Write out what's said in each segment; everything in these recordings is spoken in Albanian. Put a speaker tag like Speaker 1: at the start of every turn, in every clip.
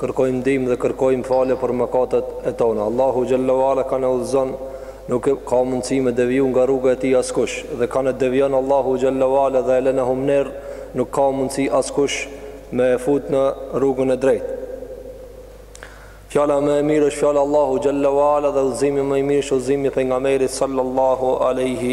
Speaker 1: Kërkojmë ndihmë dhe kërkojmë falje për mëkatet e tona. Allahu xhalla u ala kanë e udhëzon, nuk ka mundësi me deviu nga rruga e tij askush. Dhe kanë e devion Allahu xhalla u ala dhe e len në humnerë, nuk ka mundësi askush me e fut në rrugën e drejtë. Fjala më e mirë është fjala e Allahut xhalla u ala dhe udhëzimi më i mirë është udhëzimi i pejgamberit sallallahu alaihi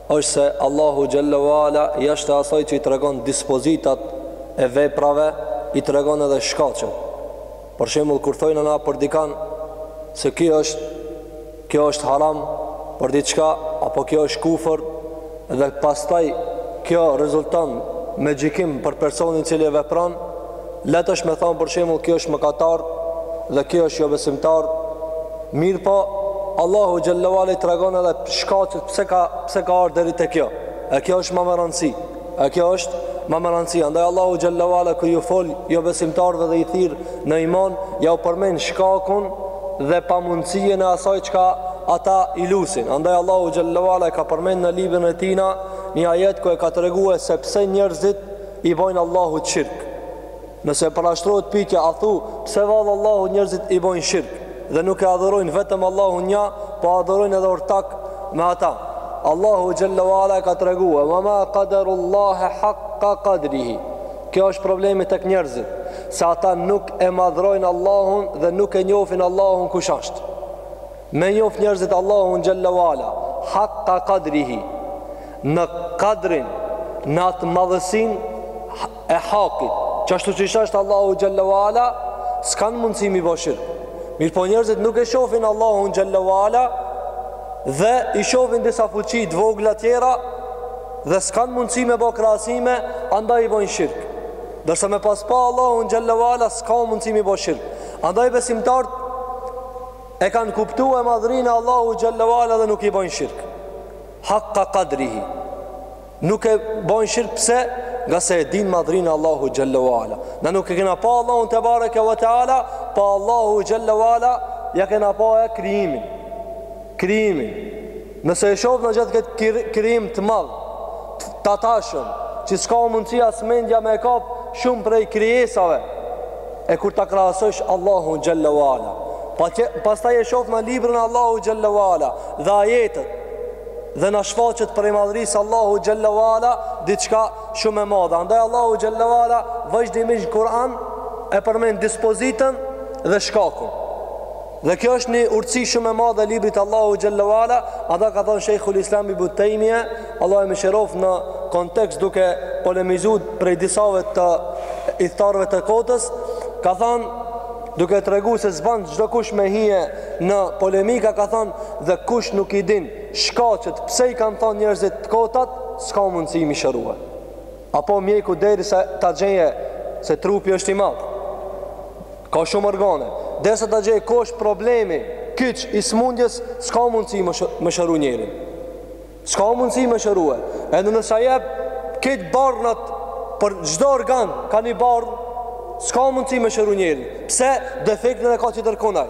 Speaker 1: është se Allahu xhalla u ala jashtë asaj që i tregon dispozitat e veprave i tregon edhe shkaqe për shembull kur thojna na për dikan se kjo është kjo është haram për diçka apo kjo është kufër dhe pastaj kjo rezulton me gjikim për personin i cili e vepron Lehtë është me thonë për shembull kjo është mëkatar dhe kjo është jobesimtar. Mirpo Allahu xhalla u ala i tregon edhe shkaqet pse ka pse ka ardhur deri te kjo. E kjo është ma me rëndësi. E kjo është ma me rëndësi. Andaj Allahu xhalla u ala kur ju fol jobesimtarëve dhe i thirr në iman, ja u përmend shkakun dhe pamundësinë e asaj çka ata i lusin. Andaj Allahu xhalla u ala e ka përmend në librin e tij në një ajet ku e ka tregue se pse njerëzit I bojnë Allahut shirk. Nëse parashtrohet pyetja a thu pse vallë Allahut njerëzit i bojnë shirk dhe nuk e adhurojnë vetëm Allahun nja, po adhurojnë edhe ortak me ata. Allahu xhalla u ala e ka tregu: "Wa ma qadarullaha haqqa qadrihi." Kjo është problemi tek njerëzit, se ata nuk e madhrojnë Allahun dhe nuk e njofin Allahun kush është. Me njoft njerëzit Allahun xhalla u ala hakka qadrihi në kadrin në atë madhësin e hakit qashtu siç asht Allahu xhalla u ala s'kanë mundësi mi bo shirk mirëpo njerëzit nuk e shofin Allahun xhalla u ala dhe i shofin disa fuqi të vogla tjera dhe s'kanë mundësi me bo krahasime andaj i bojnë shirk ndërsa me pas pa Allahun xhalla u ala s'ka mundësi mi bo shirk andaj besimtarët e kanë kuptue madhrinë e Allahut xhalla u ala dhe nuk i bojnë shirk hakka kadrihi nuk e bojnë shirk pse ngase e dinë madhrinë e Allahut xhalla u ala na nuk e kena pa Allahun tebareke ve teala po Allahut xhalla u ala ja kena pa e krijimin krijimin Nëse e shofim na gjithë këtë krijim të madh tatashëm, që s'ka mundësi as mendja me e kap shumë prej krijesave, e kur ta krahasojsh Allahun xhalla u ala, pastaj e shofim na librin e Allahut xhalla u ala dhe ajetet dhe na shfaqet prej madhërisë Allahut xhalla u ala diçka shumë e madhe. Andaj Allahu xhalla u ala vazhdimisht në Kur'an e përmend dispozitën dhe shkakun. Dhe kjo është një urtësi shumë e madhe e librit të Allahu xhelle ue ala, ata ka thënë Shejhul Islam Ibn Tejmije, Allahu e mëshiroft në kontekst duke polemizu prej disave të ithtarëve të kotës, ka thënë duke tregu se s'ban çdokush me hije në polemika ka thënë dhe kush nuk i din shkaqet pse i kanë thënë njerëzit të kotat, s'ka mundësi m'i shërue. Apo mjeku derisa ta gjeje se trupi është i madh. Ka shumë organe. Derisa ta gjeje ku është problemi kyç i smundjes, s'ka mundësi me shëru njerin. S'ka mundësi me shërue. Edhe nëse ia jep krejt barnat për çdo organ ka një bar, s'ka mundësi me shëru njerin. Pse defektin e ka tjetërkun ai.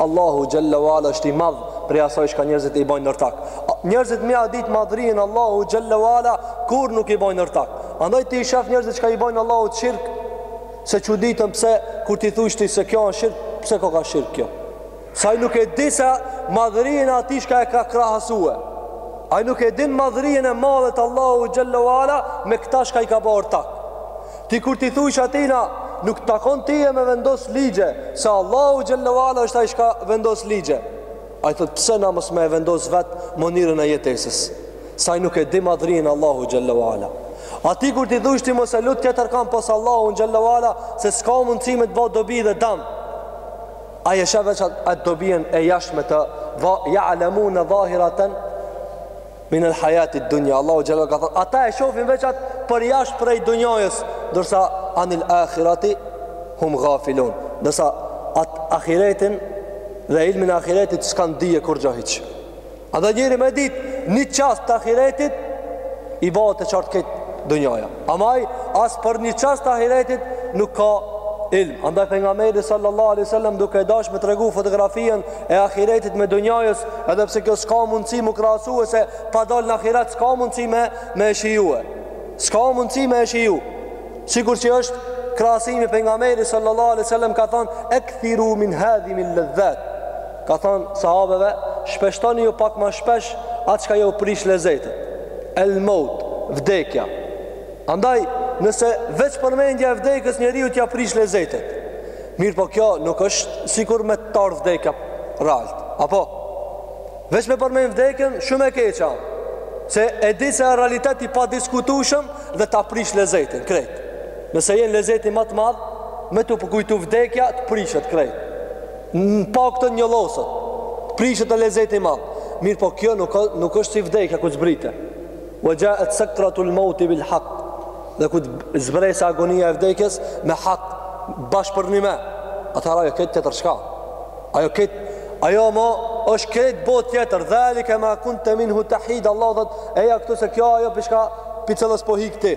Speaker 1: Allahu xhelle ue ala është i madh prej asaj çka njerëzit i bojnë ortak. Njerëzit me e ditë madhrinë e Allahut xhelle ue ala kurrë nuk i bojnë ortak. Andaj ti i shef njerëzit çka i bojnë Allahut shirk se çuditen pse kur t'i thujsh ti se kjo është shirk, pse koka shirk kjo? Se ai nuk e di se madhrinë e atij çka e ka krahasue. Ai nuk e din madhrinë e madhe të Allahut xhelle ue ala me këta çka i ka bo ortak. Ti kur t'i thujsh atijna nuk t'takon ty me vendos ligje se Allahu xhelle ue ala është ai çka vendos ligje ai thotë pëse na mos me e vendos vet mënyrën e jetesës se ai nuk e di madhrinë e Allahut xhelle ue ala a ti kur t'i thujsh ti mos e lut tjetërkan pos Allahut xhelle ue ala se s'ka mundësi me të bo dobi dhe dam ai e sheh veç atë dobien e jashtme, jalemune dhahiraten Min el hayati dunya Allahu xhelle ue ala ka thënë ata e shohin veç atë për jashtë prej dunjajës, ndërsa anil akhirati hum ghafilun. Ndërsa at ahiretin dhe ilmin e ahiretit s'kan dije kurgjo hiç. A dhe njeri me ditë një çast të ahiretit i bëhet e qartë krejt dunjaja. Ama ai as për një çast të ahiretit nuk ka ilm. Andaj pejgamberi sallallahu alaihi wasallam duke dashtë me tregu fotografinë e ahiretit me dunjajës, edhe pse kjo s'ka mundësi m'u krahasue se pa dal në ahiret s'ka mundësi me e shijue. S'ka mundësi me e shiju. Sikur që është krahasimi pejgamberi sallallahu alaihi wasallam ka thënë ekthiru min hadhimil-ledhat. Ka thanë sahabeve, shpeshtoni ju pak ma shpesh atë çka ju prish lezetet. El meut, vdekja. Andaj, nëse veç përmendja e vdekjes njeriut ia prish lezetet. Mirëpo kjo nuk është sikur me t'ardh vdekja real. Apo veç me përmend vdekjen shumë e keqa. Se e di se është realitet i padiskutueshëm dhe ta prish lezetin krejt. Nëse je n'lezetin ma të madh, me t'u përkujtu vdekja të prishet krejt. Një pak të njelmoset, prishet e lezeti ma. Mirëpo kjo nuk, nuk është si vdekja kur të zbrite. Ve xhaet sekretul mevti bil hak. Dhe kur të zbresë agonia e vdekjes me hak bash përnjime. Atëherë ajo krejt tjetër çka. Ajo krejt, ajo mo është krejt botë tjetër. Dhalike ma kunte minhu tehid. Allahu thot, eja këtu se kjo ajo çka pi cilës po hik ti.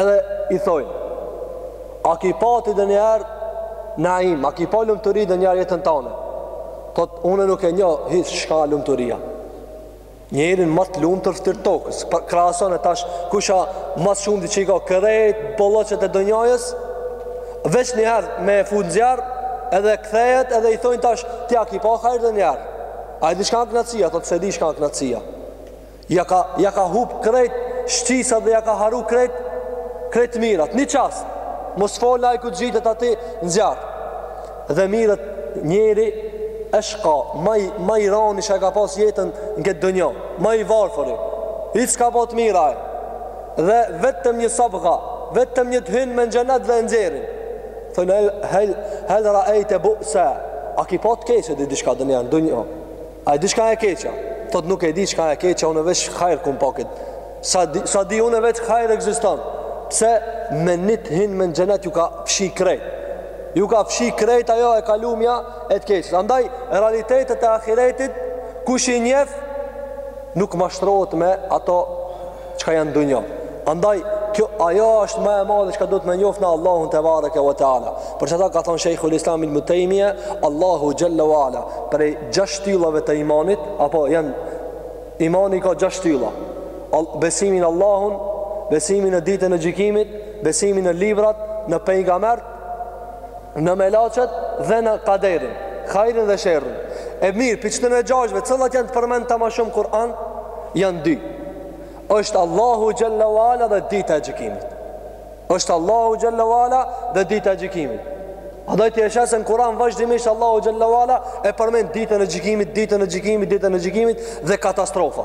Speaker 1: Edhe i thojnë, A ki pa ti ndonjëherë naim, a ki pa lumturi ndonjëherë n'jetën tane? Thot, une nuk e njoh hiç çka lumturia. Njerin ma të lumtur t'ftyrës tokës, krahasone tash kush ma së shumti që i ka krejt bollëqet e dunjojës, veç njëherë me e fut n'zjarr, edhe kthehet edhe i thojnë tash, ti a ki pa hajr ndonjëherë? A e di çka knaqësia? Thot, s'e di çka knaqësia. Ja ka ja ka hup krejt shqisat dhe ja ka haru krejt krejt mirat. Një çast. Mos fol ai kur t'qitet aty në zjarr. Dhe mirret njeri çka ma ma i rani që e ka pas jetën në këtë dunjo. Ma i varfëri. Hiç s'ka pa t'mira ai. Dhe vetëm një sabga, vetëm një të hynme n'xhenet dhe e nxjerrin. Thonë hel hel hel raejte busen a ki pa të keqe dhe diçka dunjo në dunjo. A e di çka e keqja? Thot nuk e di çka e keqja, unë veç hajr kum pa kët. Sa di, sa di unë veç hajr ekziston. Pse me ni t'hinme n'xhenet ju ka fshi krejt. Ju ka fshi krejt ajo e kalumja e të keqes. Andaj realitetet e ahiretit kush i njeh nuk mashtrohet me ato çka janë n'dunjo. Andaj, kjo ajo është ma e madhe çka duhet me njoft në Allahun tebareke ve teala. Për qata ka thon Shejhul Islam ibnu Tejmije, Allahu xhelle ve ala, prej gjashtë shtyllave të imanit, apo janë imani ka gjashtë shtylla. Besimin n'Allahun, besimin në ditën e gjykimit, besimin në librat, në pejgambert në melaqet dhe në kaderin, hajrin dhe sherrin. E mirë, pi qëtyne gjashtve, cilat janë të përmendta ma shumë n'Kur'an, janë dy. është Allahu xhelle ve ala dhe dita e gjikimit. është Allahu xhelle ve ala dhe dita e gjikimit. Andaj ti e sheh se n'Kur'an vazhdimisht Allahu xhelle ve ala e përmend ditën e gjikimit, ditën e gjikimit, ditën e gjikimit dhe katastrofa.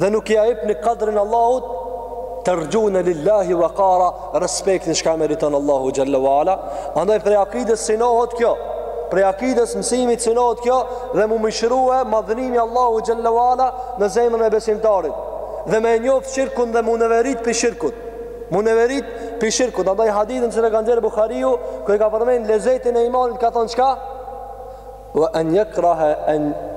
Speaker 1: dhe nuk ia jepni kadrin Allahut terxhune lillahi vekara respektin çka e meriton Allahu xhelle ve ala andaj prej akides sinohet kjo prej akides mësimit sinohet kjo dhe mu mishrue madhënimi Allahu xhelle ve ala në zemrën e besimtarit dhe me njoft shirkun dhe mu neverit pi shirkut mu neverit pi shirkut andaj hadithin që na ka nxjerr Buhariu kur e ka përmen lezetin e imanit ka thonë çka ve en jekrahe en jekrahe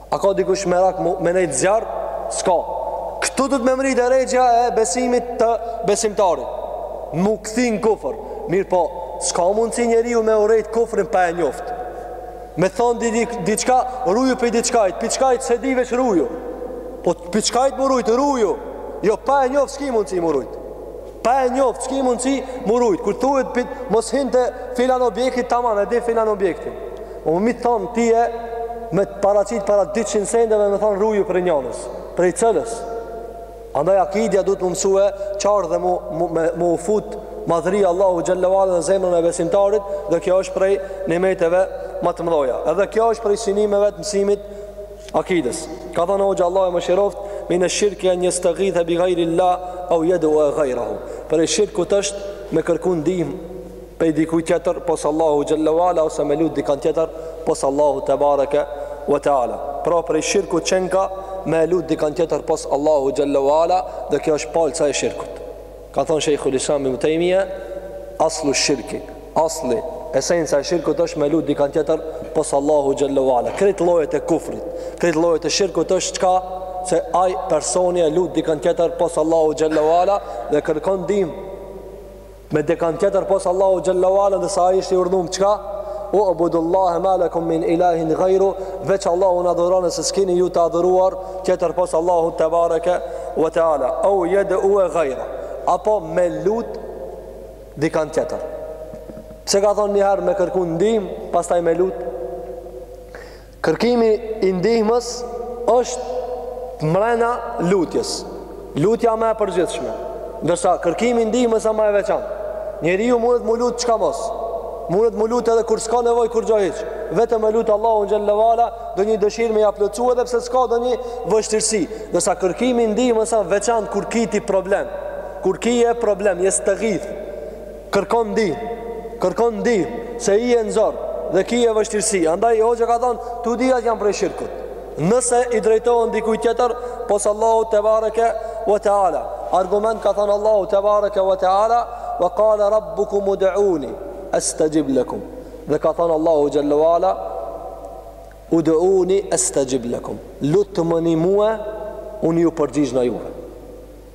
Speaker 1: A ka dikush merak mu me nejt n'zjarr? S'ka. Këtu duhet me mrri derexhja e besimit te besimtari. M'u kthy në kufër. Mirëpo, s'ka mundësi njeriu me urrejt kufrin pa e njoft. Me thonë di, di, diçka, ruju prej diçkajt, prej çkajt s'e di veç ruju. Po prej çkajt m'u rujt, ruju. Jo, pa e njoft s'ki mundësi m'u rujt. Pa e njoftë, s'ki mundësi m'u rujtë. Kur thuhet pit, mos hin te filan objekti, tamam, e di filan objekti. O me m'i thonë, ti e me të paraqit para 200 sendeve me thonë ruju prej njanës, prej cilës. Andaj akidja duhet m'u mësue qartë dhe mu, mu, me, m'u fut madhëria e Allahut xhelle ve ala në zemrën e besimtarit dhe kjo është prej nimeteve ma të mdhaja. Edhe kjo është prej synimeve të mësimit Akides. Ka thënë hoxha Allahu e mëshiroftë, min ash-shirki an yastaghitha bi ghayri Allah aw yad'u ghayrahu. Prej shirkut është me kërku ndihmë prej dikujt tjetër pos Allahu xhelle ve ala ose me lut dikant tjetër pos Allahu tebareke ve teala. Pra prej shirkut çenka me lut dikant tjetër pos Allahu xhelle ve ala dhe kjo është palca e shirkut. Ka thënë Shejhul Islam Ibn Taymija, Aslu shirki, asli, esenca e shirkut është me lut dikant tjetër pos Allahu xhelle ve ala. Krejt llojet e kufrit, krejt llojet e shirkut është çka se ai personi e lut dikant tjetër pos Allahu xhelle ve ala dhe kërkon ndihmë me dikant tjetër pos Allahu xhelle ve ala derisa ai është i urdhnum çka U'budullaha ma lakum min ilahin ghayru veç Allahun adhuroni se s'keni ju të adhuruar tjetër pos Allahut tebareke ve teala au jed'u gajra apo me lut dikan tjetër pse ka thonë njëherë me kërku ndihmë pastaj me lut kërkimi i ndihmës është mrena lutjes Lutja më e përgjithshme, ndërsa kërkimi i ndihmës është më e veçantë. Njeriu mundet mu lut çka mos. Mundet mu lut edhe kur s'ka nevojë kurgjo hiç. Vetëm me lut Allahun xhelle ve ala ndonjë dëshirë me ia plotësu edhe pse s'ka ndonjë vështirësi. Ndërsa kërkimi i ndihmës është veçantë kur ki ti problem. Kur kije problem, jestegith. Kërkon ndihmë, kërkon ndihmë, se je n'zor dhe kije vështirësi. Andaj, hoxha ka thonë, të dyjat janë prej shirkut. Nëse i drejtohen dikujt tjetër, pos Allahu tebareke ve teala. Argument ka thonë Allahu tebareke ve teala, ve kale rabbukum ud'uni estexhib lekum. Dhe ka thonë Allahu xhelle ve ala, ud'uni estexhib lekum. Lutmuni mue, unë ju përgjigjna juve.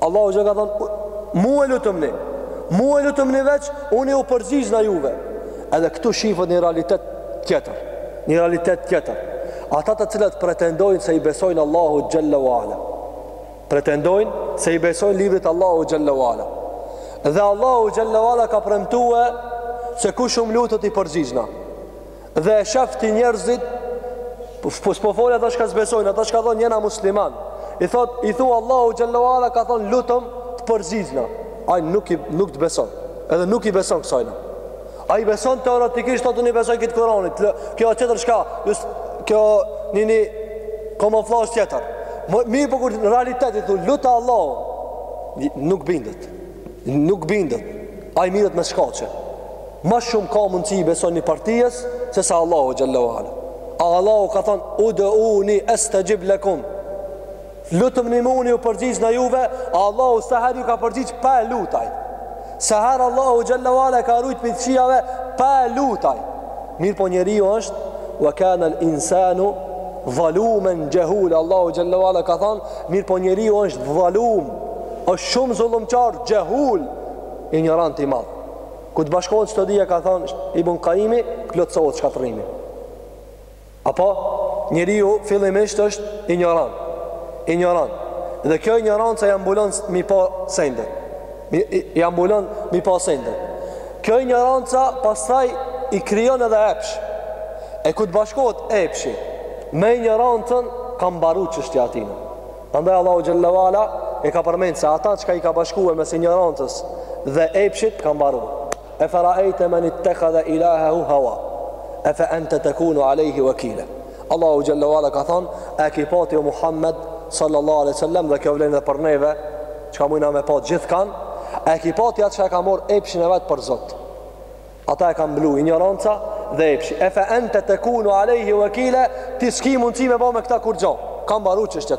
Speaker 1: Allahu ç'ka thënë, mue lutumni, mue lutumni veç, unë u përgjigjna juve. Edhe këtu shifet një realitet tjetër, një realitet tjetër. Ata të cilët pretendojnë se i besojnë Allahu Gjelle Vala, pretendojnë se i besojnë librit t'Allahu xhelle ve ala. Dhe Allahu xhelle ve ala ka premtue se kush më lutet i përgjigjna. dhe e shef ti njerëzit po po s'po fol ata që s'besojnë ata që thonë jena musliman i thot i thu Allahu xhelle ue ala ka thon lutëm të përgjigjna ai nuk i nuk të beson edhe nuk i beson kësajna ai beson teoretikisht thotë unë i besoj këtë Kur'anit kjo është tjetër çka kjo një një kamuflazh tjetër mirëpo kur në realitet i thu lute Allahun nuk bindet Nuk bindet. Ai mirret me shkaqe. Ma shumë ka mundësi i beson një partijes se sa Allahu xhelle ue ala. A Allahu ka thënë ud'uni estexhib lekum. Lutmëni mu unë ju përgjigjna juve A Allahu sa herë iu ka përgjigj pa e lut ai Sa herë Allahu xhelle ue ala e ka rujt prej të kqijave pa e lut ai Mirpo njeriu është ue kanel insanu dhalumen xhehula Allahu xhelle ue ala ka thon mirpo njeriu është dhalum është shumë zullumqar xhehul injorant i madh kur të bashkohet këto dyja ka thon Ibn Kajimi plotësohet shkatërrimi Apo, njeriu fillimisht është injorant. Injorant. Dhe kjo injoranca ja mbulon mi pa sendet. Ja mbulon mi pa sendet. Kjo injoranca pastaj i krijon edhe epsh. E kur të bashkohet epshi me injorancën ka mbaru çështja e tina. Andaj Allahu xhelle ue ala e ka përmend se ata çka i ka bashkue mes injorancës dhe epshit ka mbaru. Efe raejte men ittekhadhe ilahehu heva efe ente tekunu alejhi vekila Allahu xhelle ue ala ka thonë E ki pa ti o Muhammed sallallahu aleyhi sallam Dhe kjo vlen dhe për neve çka mujna me pa gjithkan E ki pa ti atë që e ka marr epshin e vet për zot Ata e ka mblu injoranca dhe epshi Efe ente tekunu alejhi vekila Ti s'ki mundësi me ba me këta kurgjo Ka mbaru çështja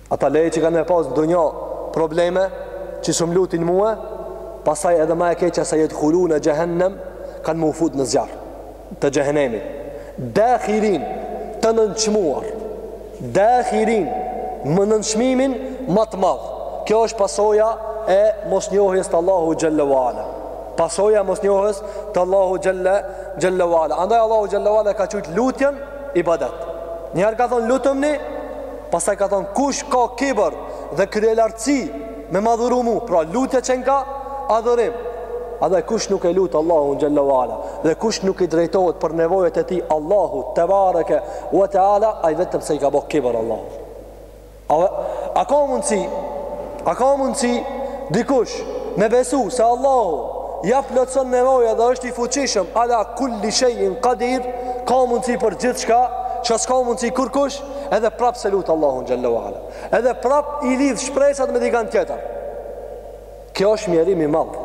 Speaker 1: Ata le që kanë me pas dynja probleme që s'më lutin mua, pastaj edhe ma e keqa sejedkhulune xhehennem, kanë me u fut në zjarr të xhehenemit. Dakhirin, të nënçmuar, dakhirin, me nënçmimin ma të madh. Kjo është pasoja e mosnjohjes të Allahu xhelle ue ala. Pasoja e mosnjohjes të Allahu xhelle, xhelle ue ala. Andaj Allahu xhelle ue ala ka qujt lutjen ibadet. Njëherë ka thonë lutmëni, Pastaj ka thonë kush ka kibër dhe kryelartësi me m'adhuru mu, pra lutja qenka adhurim. Andaj kush nuk e lutë Allahun xhelle ue ala, dhe kush nuk i drejtohet për nevojat e tij Allahut tebareke ue teala, ai vetëm se i ka bo kibër Allahut. A, a ka mundësi, a ka mundësi dikush me besu se Allahu ja plotëson nevojat dhe është i fuqishëm ala kulli shejin kadir ka mundësi për gjithçka që s'ka mundësi kurkush Edhe prap s'e lut Allahun xhalla wa ala. Edhe prap i lidh shpresat me dikan tjetër. Kjo është mjerim i madh.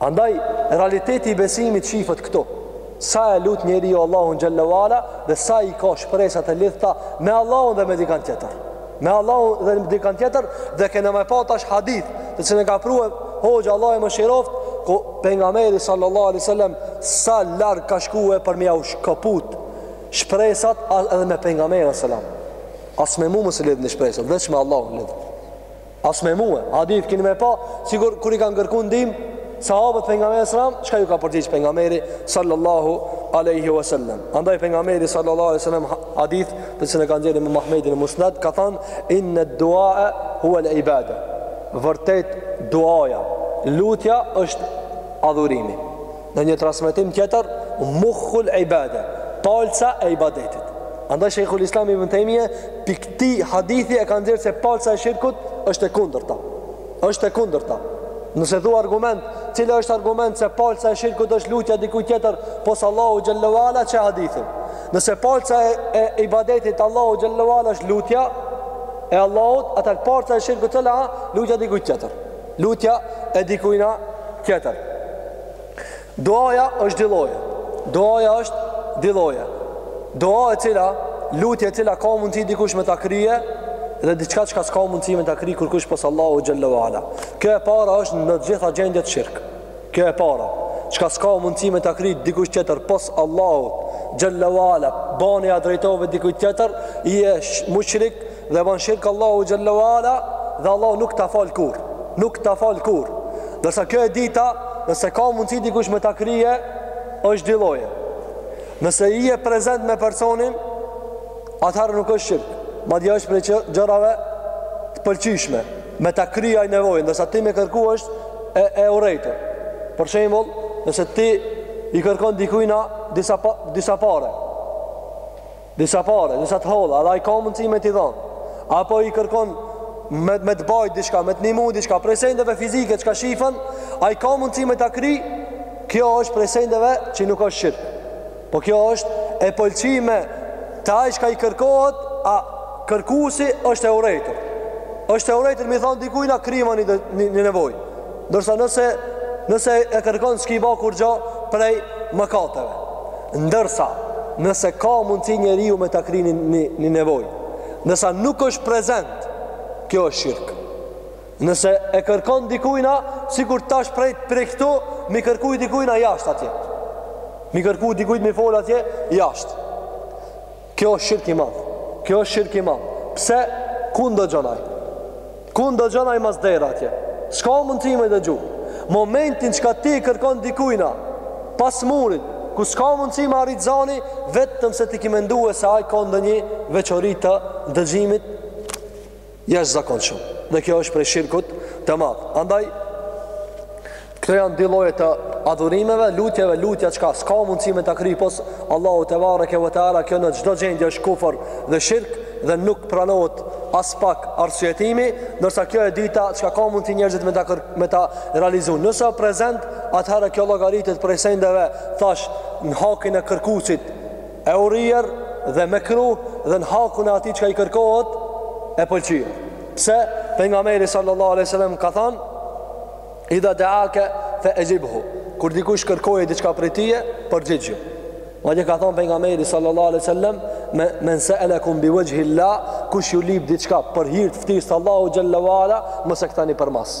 Speaker 1: Andaj realiteti i besimit shifet këtu. Sa e lut njeriu Allahun xhalla wa ala dhe sa i ka shpresat e lidhta me Allahun dhe me dikan tjetër. Me Allahun dhe me dikan tjetër dhe kena me pa tash hadith, të cilën ka prue Hoxha Allahu e mëshiroftë, ku pejgamberi sallallahu alaihi wasallam sa larg ka shkue për me jau shkëput Shpresat edhe me pejgamberin alejhi selam. As me mu mos i lidhni shpresat, veç me Allahun lidh. As me mua, hadith kena me pa, sigur kur i kanë kërku ndihmë sahabët pejgamberit alejhi selam, çka ju ka përgjigj pejgamberi sallallahu alaihi wasallam. Andaj pejgamberi sallallahu alaihi wasallam hadith, të cilën e ka nxjerr Imam Ahmedi në Musnad, ka thanë inna ad-du'a huwa al-ibada. Vërtet duaja, lutja është adhurimi. Në një transmetim tjetër, mukhul ibade, palca e ibadetit. Andaj Sheikhul Islam ibn Taymije prej këtij hadithi e ka nxjerrë se palca e shirkut është e kundërta. Është e kundërta. Nëse thua argument, cila është argument se palca e shirkut është lutja dikujt tjetër pos Allahu xhalla wa ala qe hadithin. Nëse palca e, e ibadetit Allahu xhalla wa ala është lutja e Allahut, atëherë palca e shirkut cila lutja dikujt tjetër. Lutja e dikujna tjetër. Duaja është dy lloje. Duaja është dy lloje. Dua e cila, lutja e cila ka mundësi dikush me ta krye dhe diçka çka s'ka mundësi me ta krye kurkush pos Allahu xhalla wa ala. Kjo e para është në të gjitha gjendjet shirk. Kjo e para, çka s'ka mundësi me ta krye dikush tjetër pos Allahu xhalla wa ala, bani ja drejtove dikujt tjetër, ti je mushrik dhe ban shirk Allahu xhalla wa ala dhe Allahu nuk ta fal kurrë nuk ta fal kurrë ndërsa kjo e dyta nëse ka mundësi dikush me ta krye është dy lloje nëse ti je prezent me personin atëherë nuk është shirk madje është prej gjërave të pëlqyshme me ta kry ai nevojën ndërsa ti me kërku është e, e urrejtur për shembull nëse ti i kërkon dikujna disa, disa pare Disa pare, disa të holla, dhe ai ka mundësi me t'i dhanë, apo i kërkon me, me të bajt diçka, me të nimu diçka, prej sendeve fizike çka shifen, ai ka mundësi me ta kry, kjo është prej sendeve që nuk është shirk. Po kjo është e pëlqyme te ai çka i kërkohet, a kërkusi është e urrejtur. është e urrejtur, me i thanë dikujna kryma një, një nevojë. Ndërsa nëse nëse e kërkon s'ki ba kurgjo prej mëkateve. Ndërsa nëse ka mundësi njeriu me ta kry një, një nevojë, ndërsa nuk është prezent, kjo është shirk. Nëse e kërkon dikujna, sikur tash prej prej këtu, me i kërku dikujna jashtë atje. Me i kërku dikujt me i fol atje jashtë. Kjo është shirk i madh. Kjo është shirk i madh. Pse ku ndëgjon ai? Ku ndëgjon ai mas dera atje? S'ka mundësi me dëgju. Momentin çka ti kërkon dikujna pas murit, ku s'ka mundësi me arrit zani, vetëm se ti ke menduar se ai ka ndonjë veçori të dëgjimit jashtëzakonshëm. Dhe kjo është prej shirkut të madh. Andaj këto janë dy lloje të adhurimeve, lutjeve, lutja çka s'ka mundësi me ta kry pos Allahu tebareke ve teala, kjo në çdo gjendje është kufër dhe shirk dhe nuk pranohet aspak arsyetimi, ndërsa kjo e dyta çka ka mundësi njerëzit me ta kër, me ta realizu. Nëse është prezent, atëherë kjo llogaritet prej sendeve, thash në hakin e kërkuesit, e urryer dhe mekruh dhe në hakun e atij çka i kërkohet e pëlqyer pse pejgamberi sallallahu aleyhi sallam ka than idha deake fe exhibhu kur dikush kërkojë diçka prej teje përgjigju madje ka than pejgamberi sallallahu aleyhi sallam me, men seelekum bi vexhhilah kush ju lip diçka për hir t'ftyrës allahut xhelle ve ala mos e kthani për mas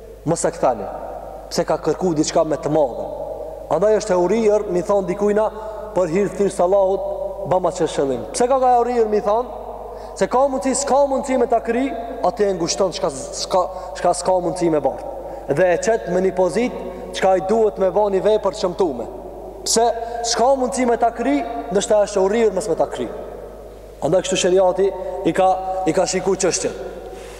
Speaker 1: mos e kthani pse ka kërku diçka me të madhe andaj është e urryer mi thon dikujna për hir t'ftyrës allahut bama qet shërbim pse ka ka e urryer mi thon se ka mundësi s'ka mundësi me ta kry atë e ngushton çka s'ka çka s'ka mundësi me bart dhe e qet në një pozit çka i duhet me ba ni vepër t'shëmtume pse s'ka mundësi me ta kry ndoshta është e urryer mos me ta kry andaj kështu sheriati i ka i ka shiku çështjen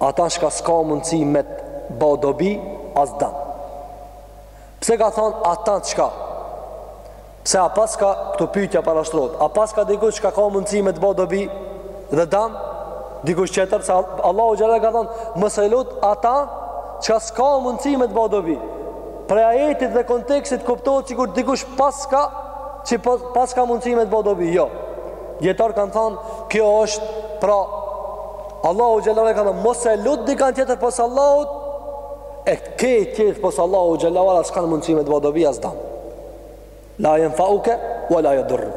Speaker 1: Ata shka ska mundësi met bo dobi as dam Pse ka thonë ata çka Pse a paska këtu pytja parashtrohet A paska dikush shka ka mundësi met bo dobi dhe dam Dikush tjetër se Allahu xhelle ka thonë Mos e lut ata çka ska mundësi met bo dobi Prej ajetit dhe kontekstit kuptohet sikur dikush paska që po, paska mundësi met bo dobi Jo Dijetarët kanë thonë kjo është pra Allahu xhelle ve ala ka than mos e lut dikan tjetër pos Allahut e ke tjetër pos Allahut xhelle ve ala s'kanë mundësi me të ba dobi as dam. La jenfeuke wa la jedurruk.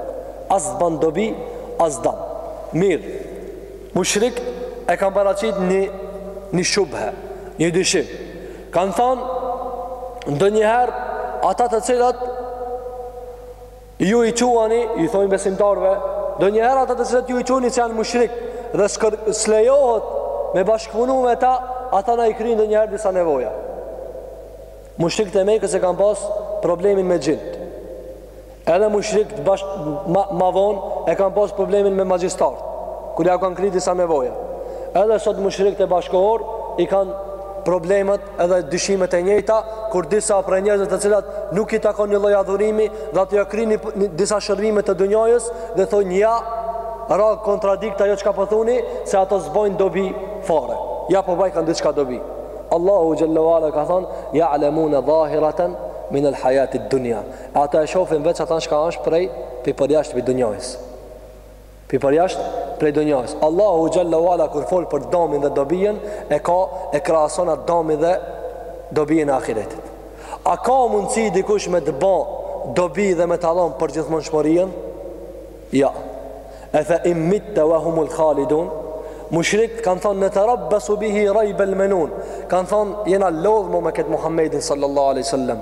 Speaker 1: As ban dobi as dam. Mir. Mushrikët e kanë paraqit një një shubhe, një dyshim. Kan than ndonjëherë ata të cilët Ju i quani, i thojnë besimtarve, ndonjëherë ata të cilët ju i quani që janë mushrik, dhe s'lejohet me bashkëpunu me ta, ata na i kryjnë ndonjëherë disa nevoja. Mushrikët e Mekës e kanë pas problemin me xhinët. Edhe mushrikët bashkë ma, ma vonë e kanë pas problemin me magjistarët, kur jau kanë kry disa nevoja. Edhe sot mushrikët bashkëkohor i kanë problemet edhe dyshimet e njëjta, kur disa prej njerëzve të cilat nuk i takon një lloj adhurimi dhe ato ja kryejnë disa shërbime të dunjojës dhe thonë ja ra kontradikta ajo çka po thoni se ato s'bojnë dobi fare. Ja po bajkan diçka dobi. Allahu xhelle ve ala ka thon ja'lamuna zahiratan min al hayat ad dunya. Ata e shofin veç ata çka është prej pi përjashtë të dunjojës. Pi përjashtë prej dunjajës. Allahu xhelle ve ala kur fol për domin dhe dobijen e ka e krahason atë domin dhe dobijen e ahiretit. A ka mundësi dikush me të ba dobi dhe me të dhon përgjithmonshmërien? Ja. E fe in mitte fehumul khalidun. Mushrikët kanë thonë neterabbesu bihi rajbel menun. Kanë thonë jena lodhë mo me këtë Muhammedin sallallahu aleyhi sallam.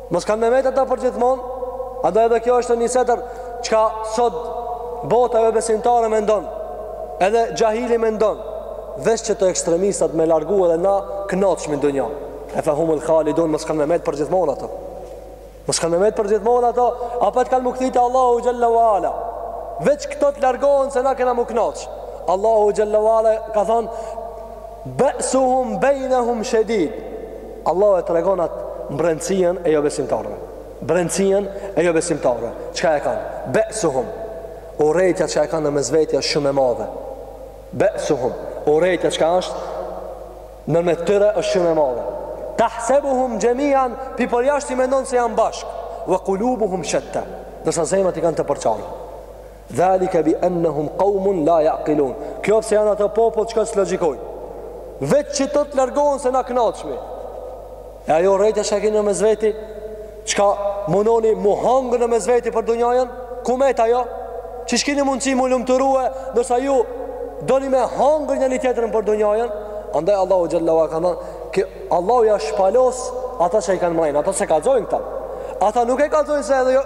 Speaker 1: Mos kanë me metë ata për gjithmon Andaj edhe kjo është një setër Çka sot bota jobesimtare mendon edhe xhahili mendon veç këta ekstremistat m'u largu edhe na knaqshmi në dunja e fehumul khalidun mos kanë me metë për gjithmonë ato mos kanë me metë për gjithmonë ato apet kanë m'u kthy te Allahu xhelle ve ala veç këto të largohen se na kena m'u knaq Allahu xhelle ve ala ka thonë Ba'suhum bainahum shadid. Allahu e tregon atë mbrendësien e jobesimtarëve. Mbrendësien e jobesimtarëve. Çka e kanë? Ba'suhum. Urrejtja që e kanë në mes veti është shumë e madhe. Ba'suhum. Urrejtja që është në mes tyre është shumë e madhe. Tahsabuhum jami'an, pi përjashtë i mendon se janë bashkë. Wa qulubuhum shatta. Ndërsa zemrat i kanë të përçarë. Dhalika bi annahum qaumun la yaqilun. Kjo pse janë ata popull çka s'logjikojnë. Veç këta të largohen se na kënaqmi. E ajo urrejtja që e keni në mes veti, çka munoni m'u hangër në mes veti për dunjajën, ku met ajo? Qysh kini mundësi m'u lumturue, ndërsa ju doni me hangër njani tjetrin për dunjajën? Andaj Allahu xhelle ve ala ka thënë, që Allahu ja shpalos ata që i kanë mrejn, ata s'e kallzojnë këta. Ata nuk e kallzojnë se edhe jo,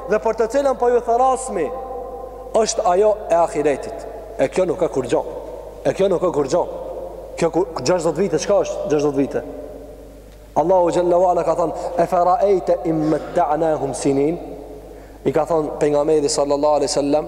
Speaker 1: dhe për të cilën po ju thërasmi është ajo e ahiretit e kjo nuk a kurgjo e kjo nuk a kurgjo kjo 60 vite çka është 60 vite Allahu xhelle ve ala ka thonë e feraejte in metta'nahum sinin i ka thonë pejgamberit sallallahu alai sallam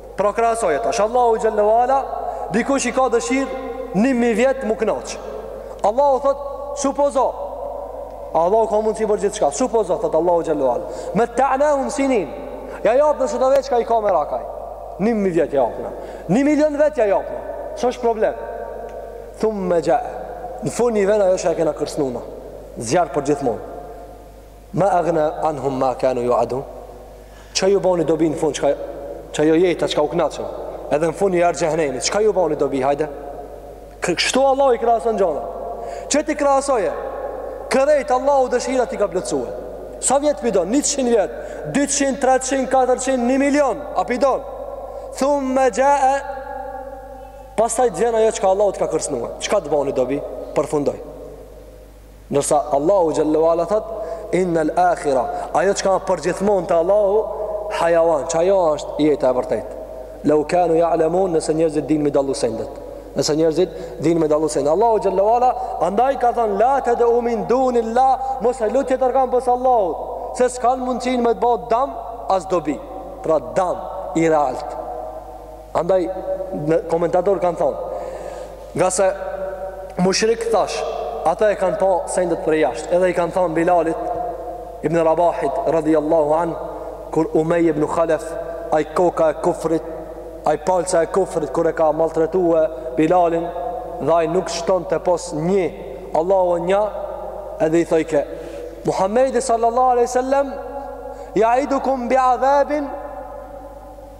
Speaker 1: Pra krahasoje tash Allahu xhelle ve ala dikush i ka dëshirë 1000 vjet m'u kënaq. Allahu thot supozo Allahu ka mundësi për gjithçka Supozo, thotë Allahu xhelle ve ala Metta'nahum sinin Ja japna se do veç çka i ka merak ai Një mi vjet ja japna Një milion vjet ja japna S'është problem Thumme xha Në fund i vjen ajo që e kena kërcnu na Zjarr për gjithmonë Ma aghna anhum ma kanu yu'adun. Çka ju boni dobi në fund, çka çka ajo jeta, çka u kënaqën. Edhe në fund ju ardh xhehenemi. Çka ju boni dobi, hajde. Kështu Allah i krahason gjona. Edhe ti krahasoje. Krejt Allahu dëshirat t'i ka plotësue. Sa vjet po i don? 100 vjet, 200, 300, 400, 1 milion, a po i don? Thumma jaa Pastaj të vjen ajo çka Allahu të ka kërcënuar. Çka të boni dobi? Përfundoj. Ndërsa Allahu xhallahu ala thot inna al akhira, ajo çka është përgjithmonë te Allahu hayawan, çka ajo është jeta e vërtetë. Law kanu ya'lamun, nëse njerëzit dinë me dallu sendet. Nëse njerëzit dinë me dallu sendet. Allahu xhallahu ala andaj ka thënë la tad'u min dunillah, mos e lut tjetërkan pos Allahut, se s'ka mundësi me të bëu dam as dobi. Pra dam i realtë. Andaj komentatorët kanë thonë, nga se mushrikët thashë, ata e kanë pa sendet prej jashtë, edhe i kanë thonë Bilalit, ibn Rabahit, radhiallahu anhu, kur Umej ibn Khalef, ai koka e kufrit, ai palca e kufrit, kur e ka maltretue Bilalin, dhe ai nuk shtonte pos një, Allahu një, edhe i thojke, Muhammedi sallallahu aleyhi sallam, ja'idukum bi adhabin,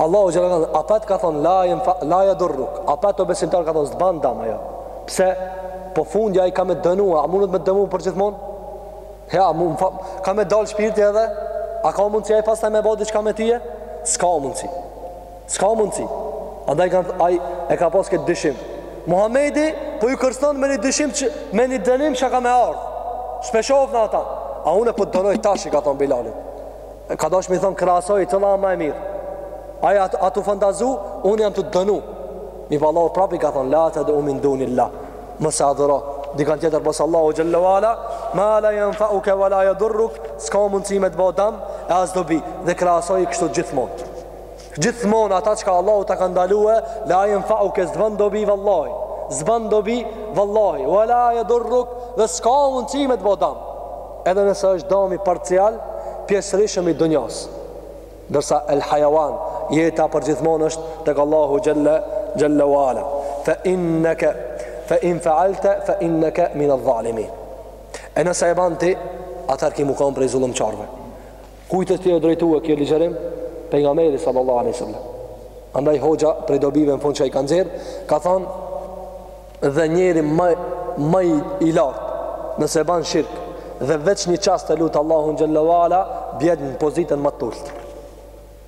Speaker 1: Allahu xhalla ka thënë, prapë ka thënë la yen la yadurruk. Prapë o besimtar ka thënë s'ban dam ajo. Pse? Po fundja ai ka me t'dënue, a mundet me t'dënu për gjithmonë? He, a mundet, ka me dal shpirti edhe? A ka mundsi ai pastaj me bëu diçka me tije? S'ka mundsi. S'ka mundsi. Andaj ka ai e ka pas këtë dyshim. Muhamedi po ju kërcënon me një dyshim që me një dënim që ka me ardh. Shpeshherë ata. A unë po t'dënoj tash i ka thon Bilalit. ka dosh me thon krahasoji cila më e mirë. Ai atë at e fantazon, un jam tu t'dënu. Mirëpo Allahu prapë ka thon la tad'u min dunillah. Mos e adhuro dikon tjetër pos Allahu xhallahu ala, ma la yanfa'uka wa la yadurruk, s'ka mundësi me të bë dëm e as dobi dhe krahasoji kështu gjithmonë. Gjithmonë ata çka Allahu ta ka ndalue, la jenfauke s'ban dobi vallahi, s'ban dobi vallahi, ue la jedurruk dhe s'ka mundësi me t'bo dam. Edhe nëse është dam i parcial, pjesërishëm i dunjas. Ndërsa el hajawan, jeta për gjithmonë është tek Allahu xhelle, xhelle ue ala. Fe inneke, fe in faalte, fe inneke minë dhalimin. E nëse e ban ti, atëherë ki me konë prej zullumqarve. Kujt është tuj ju drejtuar kjo ligjërim? Pejgamberit sallallahu alaihi wasallam. Andaj hoxha prej dobive në fund që ai ka nxjerr, ka thënë dhe njeri më i lartë nëse ban shirk dhe veç një çast s'e lut Allahun xhallahu ala bjen në pozitën më të ulët.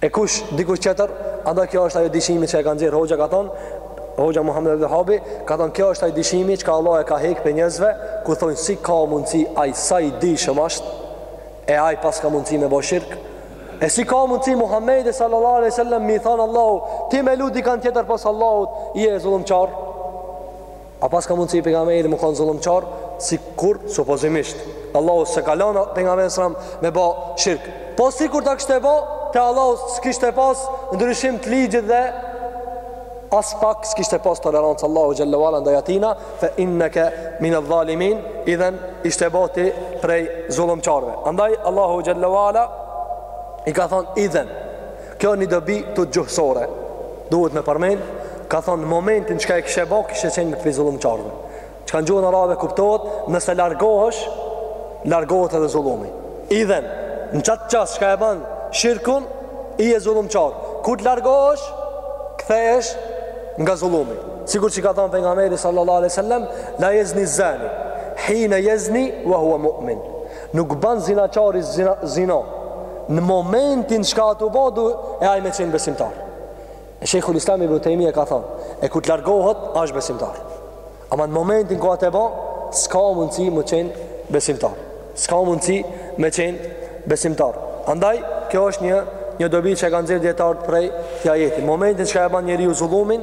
Speaker 1: E kush, dikush tjetër, andaj kjo është ajo dishimi që e ka nxjerr hoxha ka thon, hoxha Muhammed al-Wahabi ka thon kjo është ai dishimi çka Allahu e ka hek prej njerëzve, kur thojn si ka mundsi ai sa i dijshëm është e ai paska mundsi me bo shirk. E si ka mundsi Muhammedi sallallahu alaihi wasallam m'i thon Allahu, ti me lut dikan tjetër pos Allahut, je zullumqar. A paska mundësi pejgamberi me kon zullumqar sikur supozimisht Allahu s'e ka lon pejgamberin alejhi selam me bo shirk. Po sikur ta kishte bo, te Allahu s'kishte pas ndryshim të ligjit dhe as pak s'kishte pas tolerancë Allahu xhelle ue ala ndaj atina fe inneke min adh-dhalimin idhen ishte bo ti prej zullumqarëve. Andaj Allahu xhelle ue ala i ka thon idhen Kjo një dobi të gjuhësore, duhet me përmen, ka thonë në momentin çka e kishe bo, kishe qenë prej zullumqarëve. Çka në gjuhën arabe kuptohet, nëse largohesh, largohet edhe zullumi. Idhen, në qat çast çka e ban shirkun, je zullumqar. Kur të largohesh, kthehesh nga zullumi. Sikur që ka thonë pejgamberi sallallahu alaihi wasallam, la jezni zani, hine jezni, wa hua mu'min. Nuk ban zinaqari zina, zina në momentin çka a tu bo, e ai me qen besimtar. E Sheikh ul Islam ibn Tejmije ka thon, e kur të largohet asht besimtar. Ama në momentin kur a tu e bo, s'ka mundsi me qen besimtar. S'ka mundsi me qen besimtar. Andaj kjo është një një dobi që e kanë nxjerr dijetarët prej këtij ajeti. Momentin çka e ban njeriu zullumin,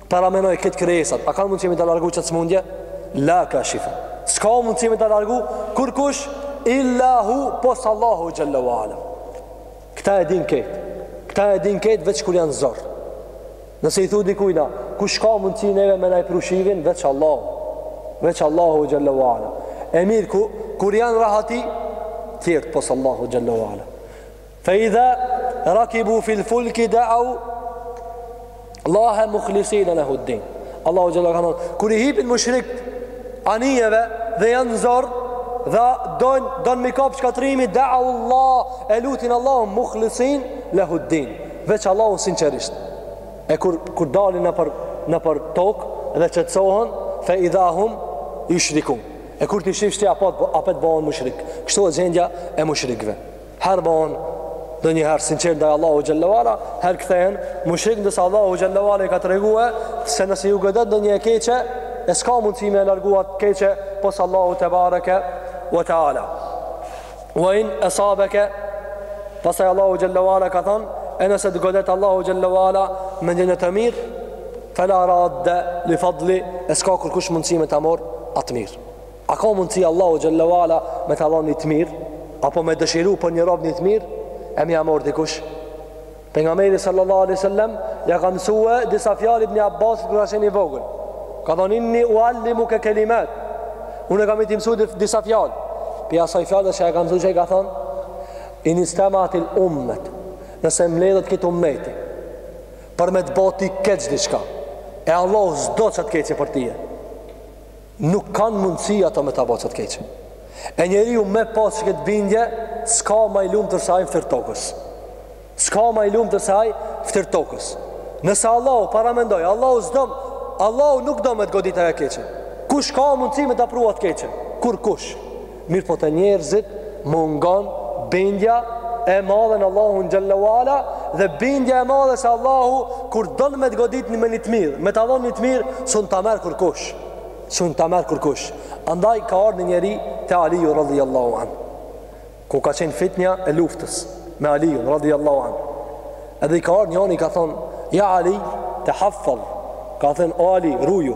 Speaker 1: Paramenoj krejt krijesat, a kanë mundësi me ta largu qat smundje? La kashife. S'ka mundësi me ta largu kurkush illa hu pos Allahut xhelle ue ala. Këta e din këtë. Këta e din këtë veç kur janë n'zor. Nëse i thu dikujna, kush ka mundësi neve me na i pru shiun veç Allahu. Veç Allahu xhelle ue ala. E mirëpo kur janë n'rahati, thirr pos Allahut xhelle ue ala. Fe idha rakibu fil fulki da'au Llahe mukhlisine lehuddin Allahu xhelle ka thonë Kur i hipin mushrikët anijeve dhe janë në zor Dhe don, don m'i kap shkatrimi Da'au Allah e lutin Allahun mukhlisin lehuddin Veç Allahun sinqerisht E kur, kur dalin nëpër, nëpër tokë dhe qetësohen Fe idha hum jushrikun E kur t'i shifsh ti apet, apet bëhen mushrik Kështu e gjendja e mushrikëve Herë bëhen dhe njëherë sinqer ndaj Allahut xhelle ue ala, herë kthehen mushrik ndërsa Allahu xhelle ue ala i ka tregue se nëse ju godet edhe një e keqe, e s'ka mundësi me e largu at keqe pos Allahut tebareke wa ta'ala. Wa in esabeke, pastaj Allahu xhelle ue ala ka thonë, e nëse të godet Allahu xhelle ue ala me një të mirë, fela radde li fadli, e s'ka kurkush mundësi me ta marr atë mirë. A ka mundësi Allahu xhelle ue ala me ta dhënë një të mirë apo me dëshiru për një rob një të mirë e me ja marrë dikush? Pejgamberi sallallahu alaihi wasallam ja ka mësu disa fjalë ibn Abbas kur qenë i vogël. Ka thënë inni uallimuke kelimat. Unë kam me t'i mësu disa fjalë. Pi asaj fjalës që e ka mësuar, ai ka thënë in ixhtemeatil ummet. Nëse mbledhet krejt ummeti për me të bo ty keq diçka, e Allah s'do çat të keqe për ty. Nuk kanë mundësi ato me ta bo çat të keqe. E njeriu me pas qëkët bindje, s'ka ma i lumtur se ai në fytyrë të tokës. S'ka ma i lumtur se ai në fytyrë të tokës. Nëse Allahu paramendoj, Allahu s'don, Allahu nuk do me të godit ajo e keqe. Kush ka mundësi me ta pru at të keqe? Kurkush. Mirëpo te njerëzit mungon bindja e madhe në Allahun xhelle ue ala dhe bindja e madhe se Allahu kur don me të godit me një të mirë, me ta dhon një të mirë, sun ta merr kurkush. Sun ta merr kurkush. Andaj ka ardhur një njeri te Aliu radhiyallahu an. Ku ka qenë fitnja e luftës me Aliun radhiyallahu an. Edhe i ka ardhur njëri i ka thon, "Ja Ali, tehaffadh." Ka thënë, "O Ali, ruju."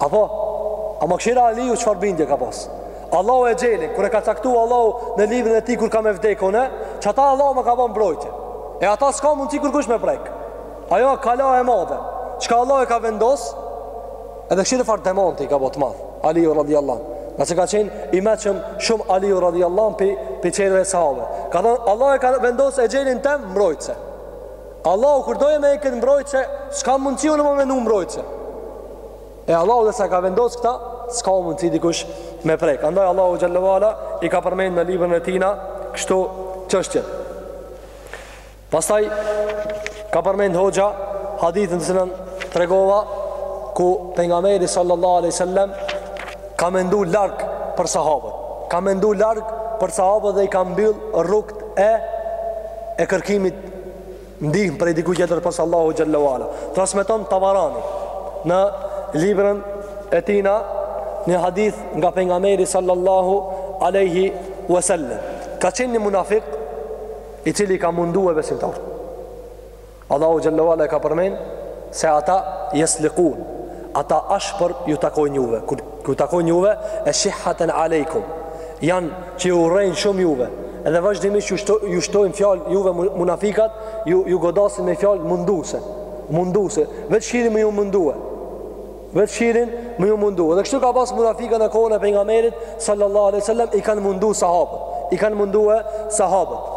Speaker 1: Apo, ama kshyre Aliu çfarë bindje ka pas? Allahu exhelin, kur e ka caktu Allahu në librin e tij kur kam me vdek unë, çata Allahu ma ka bon mbrojtje. E ata s'ka mundësi kurkush me prek. Ajo kala e madhe, çka Allahu e ka vendos, edhe kshyre çfarë demanti ka bo të madh, Aliu radiallahu. Ngase ka qenë i meçëm shumë Aliu radiallahu pi, pi krenëve sahabe. Ka thonë, Allahu e ka vendos exhelin tem mbrojtëse. Allahu kur do me e hek këtë mbrojtëse, s'ka mundësi unë ma mendu mbrojtëse. E Allahu derisa e ka vendos këta, s'ka mundësi dikush me prek. Andaj Allahu xhelle ue ala i ka përmend në librin e tina kështu çështje. Pastaj ka përmend hoxha hadithin të cilin tregova ku pejgamberi sallallahu aleyhi sallem ka mendu larg për sahabët. Ka mendu larg për sahabët dhe i ka mbyllë rrugët e e kërkimit ndihmë prej diku tjetër pos Allahut xhelle ue ala. Transmeton Tabarani në librin e tina një hadith nga pejgamberi sallallahu alaihi wasallam. Ka qenë një munafik i cili ka mundue besimtarë. Allahu xhelle ue ala e ka përmend se ata jeslikun. Ata ashpër ju takojnë juve. Kur Ku takojn juve eshihhaten alejkum. Jan që ju urrejnë shumë juve. Edhe vazhdimisht ju, shto, ju shtojnë fjalë juve munafikat, ju, ju godasin me fjalë munduse. Munduse. Veç kshyrin me ju mundue. Veç kshyrin me ju mundue. Dhe kështu ka pas munafika në kohën e pejgamberit, sallallahu aleyhi sallam, i kanë mundu sahabët. I kanë mundue sahabët.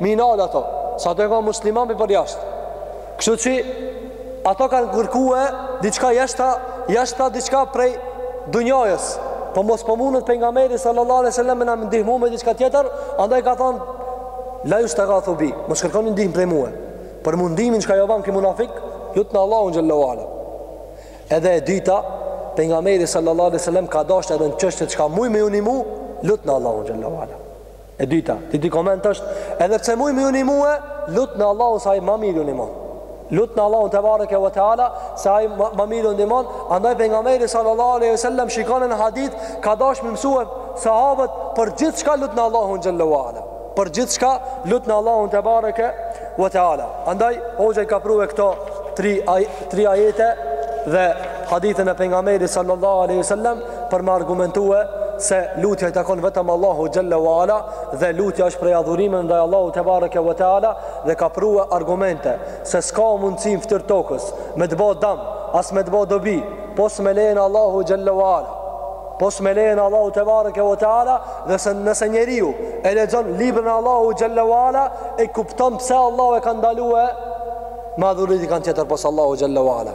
Speaker 1: Me i nalë ato Se atë e ka muslimani për për jashtë Kështu që Ato kanë kërkue Diçka jashta Jashta diçka prej Dunjajës Po mos po mundet Pejgamberi Sallallahu alai sallam Me na ndihmu me diçka tjetër Andaj ka thonë La justegathu bi Mos kërkoni ndihmë prej mue Për mundimin çka ju ban ky munafik Lutne Allahun xhelle ue ala Edhe e dyta Pejgamberi sallallahu alai sallam Ka dashtë edhe në çështje çka muj me ju nimu Lutne Allahun xhelle ue ala E dyta, i dyti koment është, edhe pse muj me ju nimue, lutne Allahun se ai ma mirë ju nimon. Lutne Allahun tebareke ue teala, se ai ma mirë ju ndihmon, andaj Pejgamberi sallallahu aleyhi sallam, shikone në hadith, ka dash me i mësue sahabët për gjithçka lutne Allahun xhelle ue ala. Për gjithçka lutne Allahun tebareke ue teala. Andaj, hoxha i ka prue këto tri, aj, tri ajete dhe hadithin e Pejgamberi sallallahu aleyhi sallam, për me argumentue se lutja i takon vetëm Allahu xhelle ue ala dhe lutja është prej adhurimeve ndaj Allahut tebareke ue teala dhe ka prue argumente se s'ka mundësi në fytyrë tokës me të bo dam, as me të bo dobi pos me lejen Allahu xhelle ue ala pos me lejen Allahu tebareke ue teala dhe se nëse njeriu e lexon librin Allahu xhelle ue ala e kupton pse Allahu e ka ndalue me adhuru dikanë tjetër pos Allahu xhelle ue ala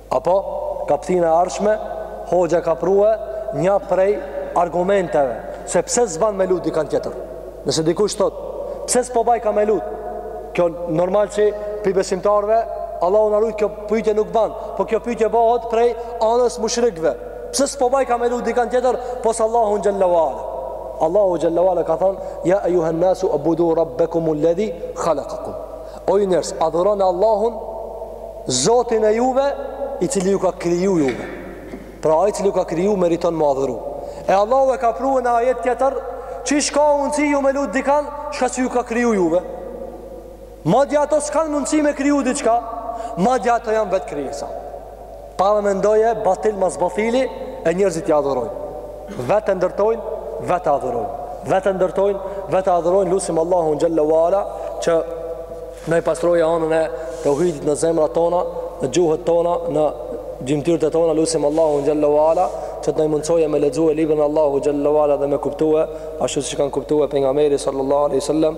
Speaker 1: Apo, kaptina e ardhshme, Hoxha ka prue nja prej argumenteve, se pse s'ban me lutë dikan tjetër. Nëse dikush thot, pse s'po bajka me lutë? Kjo normal që pi besimtarve, Allahu na rujt kjo pyjtje nuk ban, po kjo pyjtje bohet prej anës mushrikve. Pse s'po bajka me lutë dikan tjetër, pos Allahun xhelle ue ala. Allahu xhelle ue ala ka thonë, ja ejjuhen nasu u'budu rabbekumul ledhi halekakum. O ju njerëz, adhurone Allahun, Zotin e juve, i cili ju ka kriju juve. Pra ai i cili ju ka kriju meriton me adhuru. E Allahu e ka prue në ajet tjetër, qysh ka mundësi ju me lut dikan, çka s'ju ka kriju juve. Madje ato s'kanë mundësi me kriju diçka, madje ato janë vetë krijesa. Paramendoje batil mas batili e njerëzit i adhurojnë. Vetë e ndërtojnë, vetë e adhurojnë. Vetë e ndërtojnë, vetë e adhurojnë. Lusim Allahun xhelle ue ala që na i pastrojë anën e teuhidit në zemrat tona, në gjuhët tona, në gjymtyrët e tona. Lusim Allahun xhelle ue ala që të naj mundsoje me lexue librin Allahu xhelle ue ala dhe me kuptue ashtu siç kanë kuptue pejgamberi sallallahu alaihi wasallam.